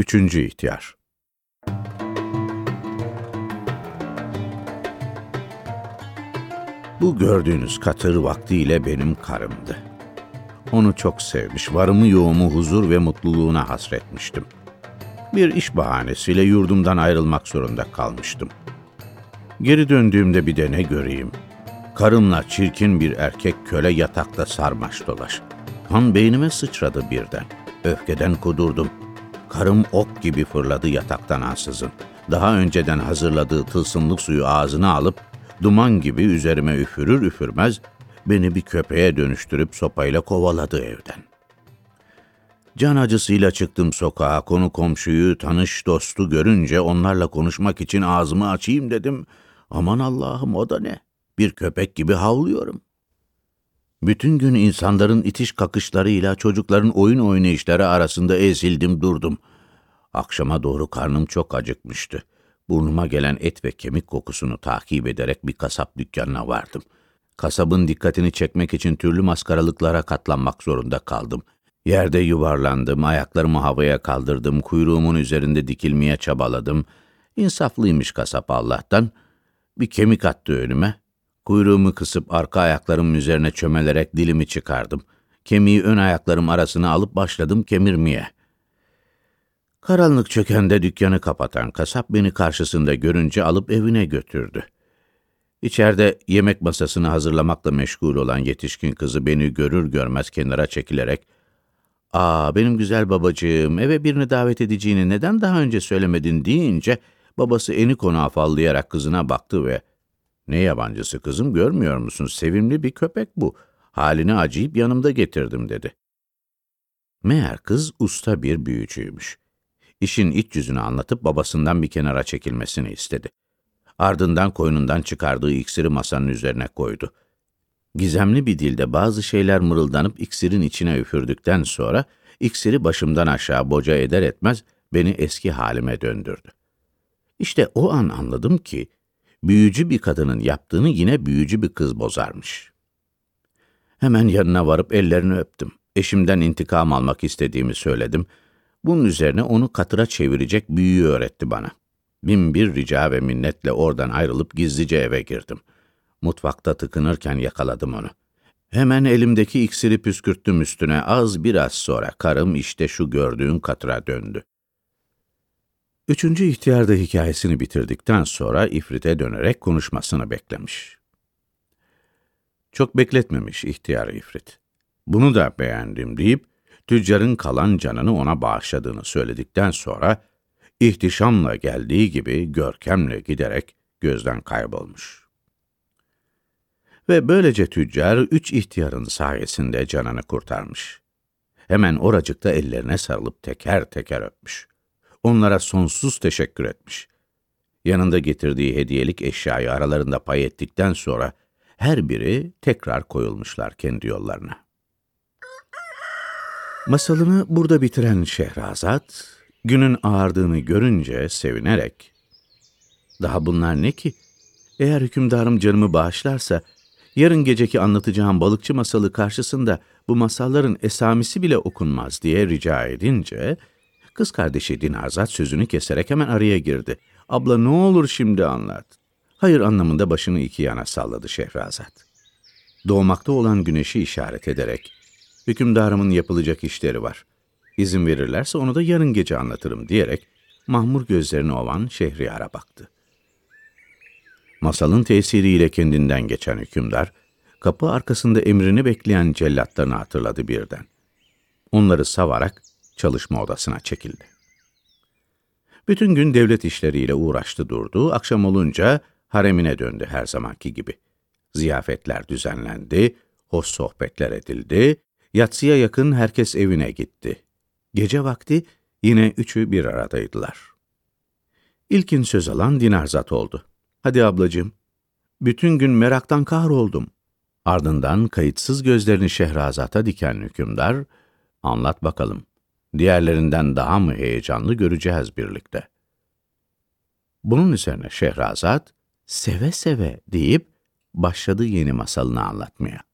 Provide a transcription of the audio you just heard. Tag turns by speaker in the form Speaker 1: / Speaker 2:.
Speaker 1: Üçüncü ihtiyar. Bu gördüğünüz katır vaktiyle benim karımdı. Onu çok sevmiş, varımı yoğumu huzur ve mutluluğuna hasretmiştim. Bir iş bahanesiyle yurdumdan ayrılmak zorunda kalmıştım. Geri döndüğümde bir de ne göreyim? Karımla çirkin bir erkek köle yatakta sarmaş dolaş. Kan beynime sıçradı birden. Öfkeden kudurdum. Karım ok gibi fırladı yataktan ansızın. Daha önceden hazırladığı tılsımlık suyu ağzına alıp duman gibi üzerime üfürür üfürmez beni bir köpeğe dönüştürüp sopayla kovaladı evden. Can acısıyla çıktım sokağa, konu komşuyu, tanış dostu görünce onlarla konuşmak için ağzımı açayım dedim. Aman Allah'ım o da ne? Bir köpek gibi havlıyorum. Bütün gün insanların itiş kakışlarıyla çocukların oyun oynayışları arasında ezildim durdum. Akşama doğru karnım çok acıkmıştı. Burnuma gelen et ve kemik kokusunu takip ederek bir kasap dükkanına vardım. Kasabın dikkatini çekmek için türlü maskaralıklara katlanmak zorunda kaldım. Yerde yuvarlandım, ayaklarımı havaya kaldırdım, kuyruğumun üzerinde dikilmeye çabaladım. İnsaflıymış kasap Allah'tan. Bir kemik attı önüme. Kuyruğumu kısıp arka ayaklarımın üzerine çömelerek dilimi çıkardım. Kemiği ön ayaklarım arasına alıp başladım kemirmeye. Karanlık çökende dükkanı kapatan kasap beni karşısında görünce alıp evine götürdü. İçeride yemek masasını hazırlamakla meşgul olan yetişkin kızı beni görür görmez kenara çekilerek ''Aa benim güzel babacığım eve birini davet edeceğini neden daha önce söylemedin?'' deyince babası eni konu afallayarak kızına baktı ve ''Ne yabancısı kızım görmüyor musun? Sevimli bir köpek bu. Halini acıyıp yanımda getirdim.'' dedi. Meğer kız usta bir büyücüymüş. İşin iç yüzünü anlatıp babasından bir kenara çekilmesini istedi. Ardından koynundan çıkardığı iksiri masanın üzerine koydu. Gizemli bir dilde bazı şeyler mırıldanıp iksirin içine üfürdükten sonra iksiri başımdan aşağı boca eder etmez beni eski halime döndürdü. İşte o an anladım ki büyücü bir kadının yaptığını yine büyücü bir kız bozarmış. Hemen yanına varıp ellerini öptüm. Eşimden intikam almak istediğimi söyledim. Bunun üzerine onu katıra çevirecek büyüyü öğretti bana. Bin bir rica ve minnetle oradan ayrılıp gizlice eve girdim. Mutfakta tıkınırken yakaladım onu. Hemen elimdeki iksiri püskürttüm üstüne. Az biraz sonra karım işte şu gördüğün katıra döndü. Üçüncü ihtiyar da hikayesini bitirdikten sonra ifrite dönerek konuşmasını beklemiş. Çok bekletmemiş ihtiyar ifrit. Bunu da beğendim deyip, tüccarın kalan canını ona bağışladığını söyledikten sonra, ihtişamla geldiği gibi görkemle giderek gözden kaybolmuş. Ve böylece tüccar üç ihtiyarın sayesinde canını kurtarmış. Hemen oracıkta ellerine sarılıp teker teker öpmüş. Onlara sonsuz teşekkür etmiş. Yanında getirdiği hediyelik eşyayı aralarında pay ettikten sonra her biri tekrar koyulmuşlar kendi yollarına. Masalını burada bitiren Şehrazat, günün ağardığını görünce sevinerek, ''Daha bunlar ne ki? Eğer hükümdarım canımı bağışlarsa, yarın geceki anlatacağım balıkçı masalı karşısında bu masalların esamisi bile okunmaz.'' diye rica edince, kız kardeşi Dinarzat sözünü keserek hemen araya girdi. ''Abla ne olur şimdi anlat.'' Hayır anlamında başını iki yana salladı Şehrazat. Doğmakta olan güneşi işaret ederek, hükümdarımın yapılacak işleri var. İzin verirlerse onu da yarın gece anlatırım diyerek mahmur gözlerini ovan Şehriyar'a baktı. Masalın tesiriyle kendinden geçen hükümdar, kapı arkasında emrini bekleyen cellatlarını hatırladı birden. Onları savarak çalışma odasına çekildi. Bütün gün devlet işleriyle uğraştı durdu, akşam olunca haremine döndü her zamanki gibi. Ziyafetler düzenlendi, hoş sohbetler edildi, yatsıya yakın herkes evine gitti. Gece vakti yine üçü bir aradaydılar. İlkin söz alan Dinarzat oldu. Hadi ablacığım. Bütün gün meraktan kahroldum. Ardından kayıtsız gözlerini Şehrazat'a diken hükümdar, anlat bakalım. Diğerlerinden daha mı heyecanlı göreceğiz birlikte. Bunun üzerine Şehrazat, seve seve deyip başladı yeni masalını anlatmaya.